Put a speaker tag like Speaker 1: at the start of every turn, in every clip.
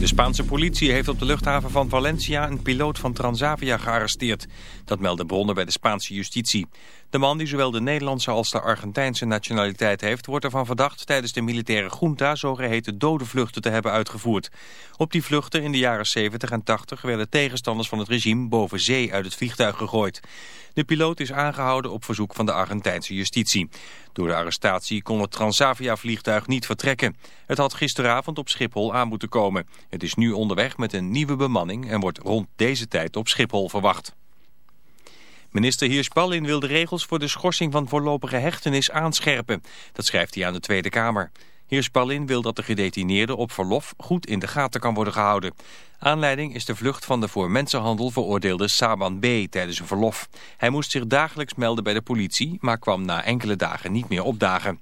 Speaker 1: De Spaanse politie heeft op de luchthaven van Valencia een piloot van Transavia gearresteerd. Dat melden bronnen bij de Spaanse justitie. De man die zowel de Nederlandse als de Argentijnse nationaliteit heeft... wordt ervan verdacht tijdens de militaire junta zogeheten dode vluchten te hebben uitgevoerd. Op die vluchten in de jaren 70 en 80 werden tegenstanders van het regime boven zee uit het vliegtuig gegooid. De piloot is aangehouden op verzoek van de Argentijnse justitie. Door de arrestatie kon het Transavia-vliegtuig niet vertrekken. Het had gisteravond op Schiphol aan moeten komen. Het is nu onderweg met een nieuwe bemanning en wordt rond deze tijd op Schiphol verwacht. Minister Hirsch-Ballin wil de regels voor de schorsing van voorlopige hechtenis aanscherpen. Dat schrijft hij aan de Tweede Kamer. Hirsch-Ballin wil dat de gedetineerde op verlof goed in de gaten kan worden gehouden. Aanleiding is de vlucht van de voor mensenhandel veroordeelde Saban B. tijdens een verlof. Hij moest zich dagelijks melden bij de politie, maar kwam na enkele dagen niet meer opdagen.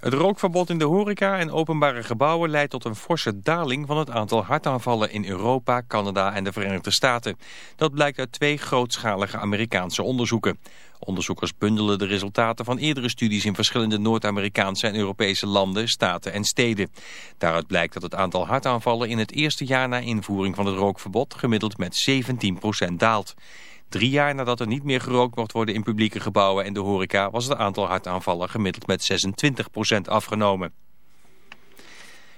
Speaker 1: Het rookverbod in de horeca en openbare gebouwen leidt tot een forse daling van het aantal hartaanvallen in Europa, Canada en de Verenigde Staten. Dat blijkt uit twee grootschalige Amerikaanse onderzoeken. Onderzoekers bundelen de resultaten van eerdere studies in verschillende Noord-Amerikaanse en Europese landen, staten en steden. Daaruit blijkt dat het aantal hartaanvallen in het eerste jaar na invoering van het rookverbod gemiddeld met 17% daalt. Drie jaar nadat er niet meer gerookt mocht worden in publieke gebouwen en de horeca... was het aantal hartaanvallen gemiddeld met 26% afgenomen.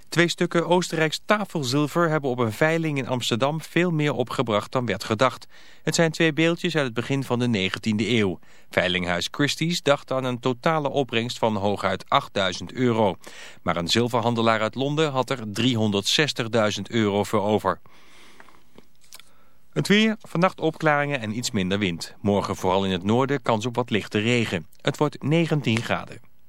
Speaker 1: Twee stukken Oostenrijks tafelzilver hebben op een veiling in Amsterdam veel meer opgebracht dan werd gedacht. Het zijn twee beeldjes uit het begin van de 19e eeuw. Veilinghuis Christie's dacht aan een totale opbrengst van hooguit 8000 euro. Maar een zilverhandelaar uit Londen had er 360.000 euro voor over. Het weer, vannacht opklaringen en iets minder wind. Morgen vooral in het noorden kans op wat lichte regen. Het wordt 19 graden.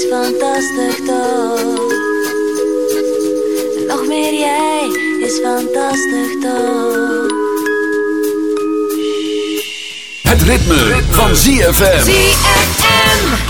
Speaker 2: is fantastisch toch. Nog meer jij is fantastisch toch.
Speaker 3: Het ritme, van ZFM.
Speaker 4: ZFM.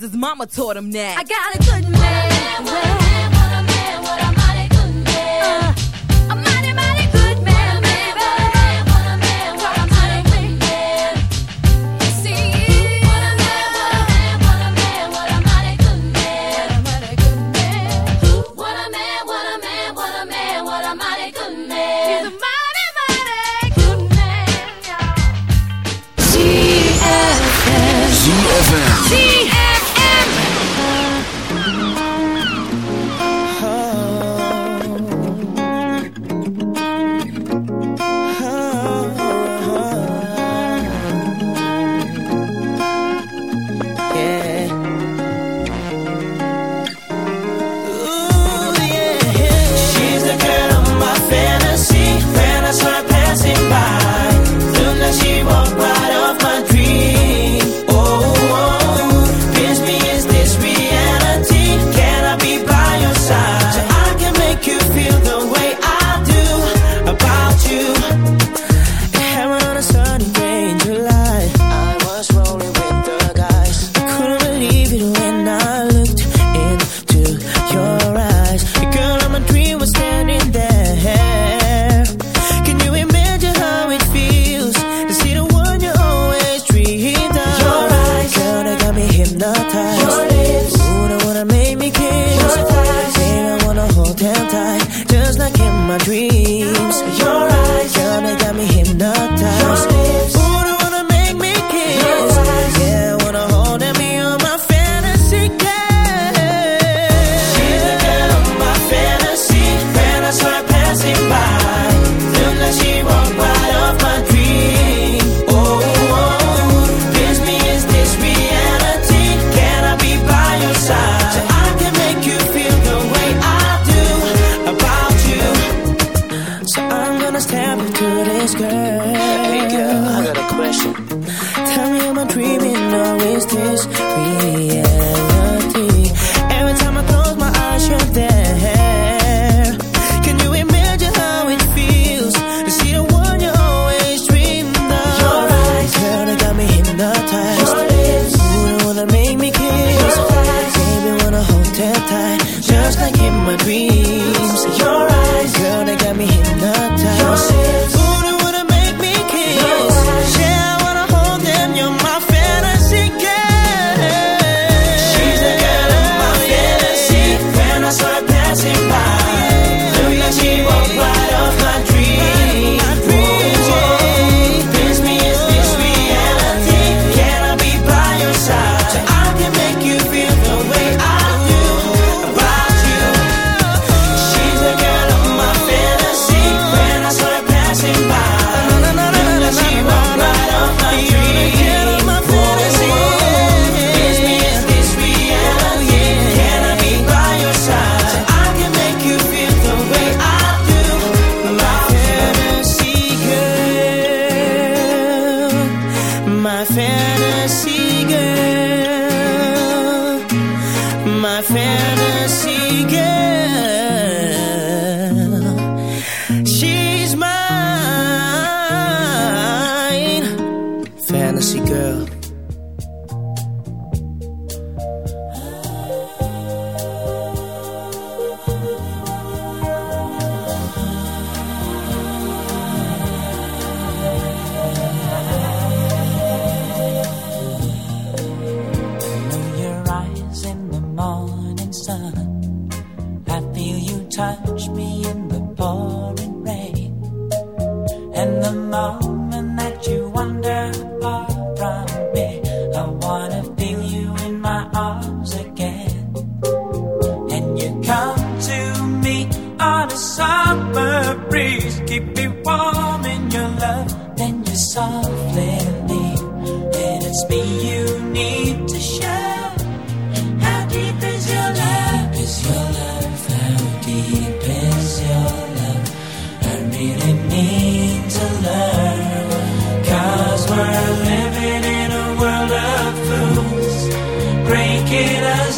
Speaker 5: cause his mama taught him that.
Speaker 6: I got a good man. What a man, what a man, what a mighty good man.
Speaker 7: A mighty, mighty good man, baby.
Speaker 8: What a man. See, what a man, what a man, what a mighty good man. What a
Speaker 9: man, what
Speaker 4: a man, what
Speaker 9: a man, what
Speaker 4: a mighty good man. He's a mighty, mighty good man. in us.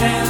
Speaker 4: Yeah.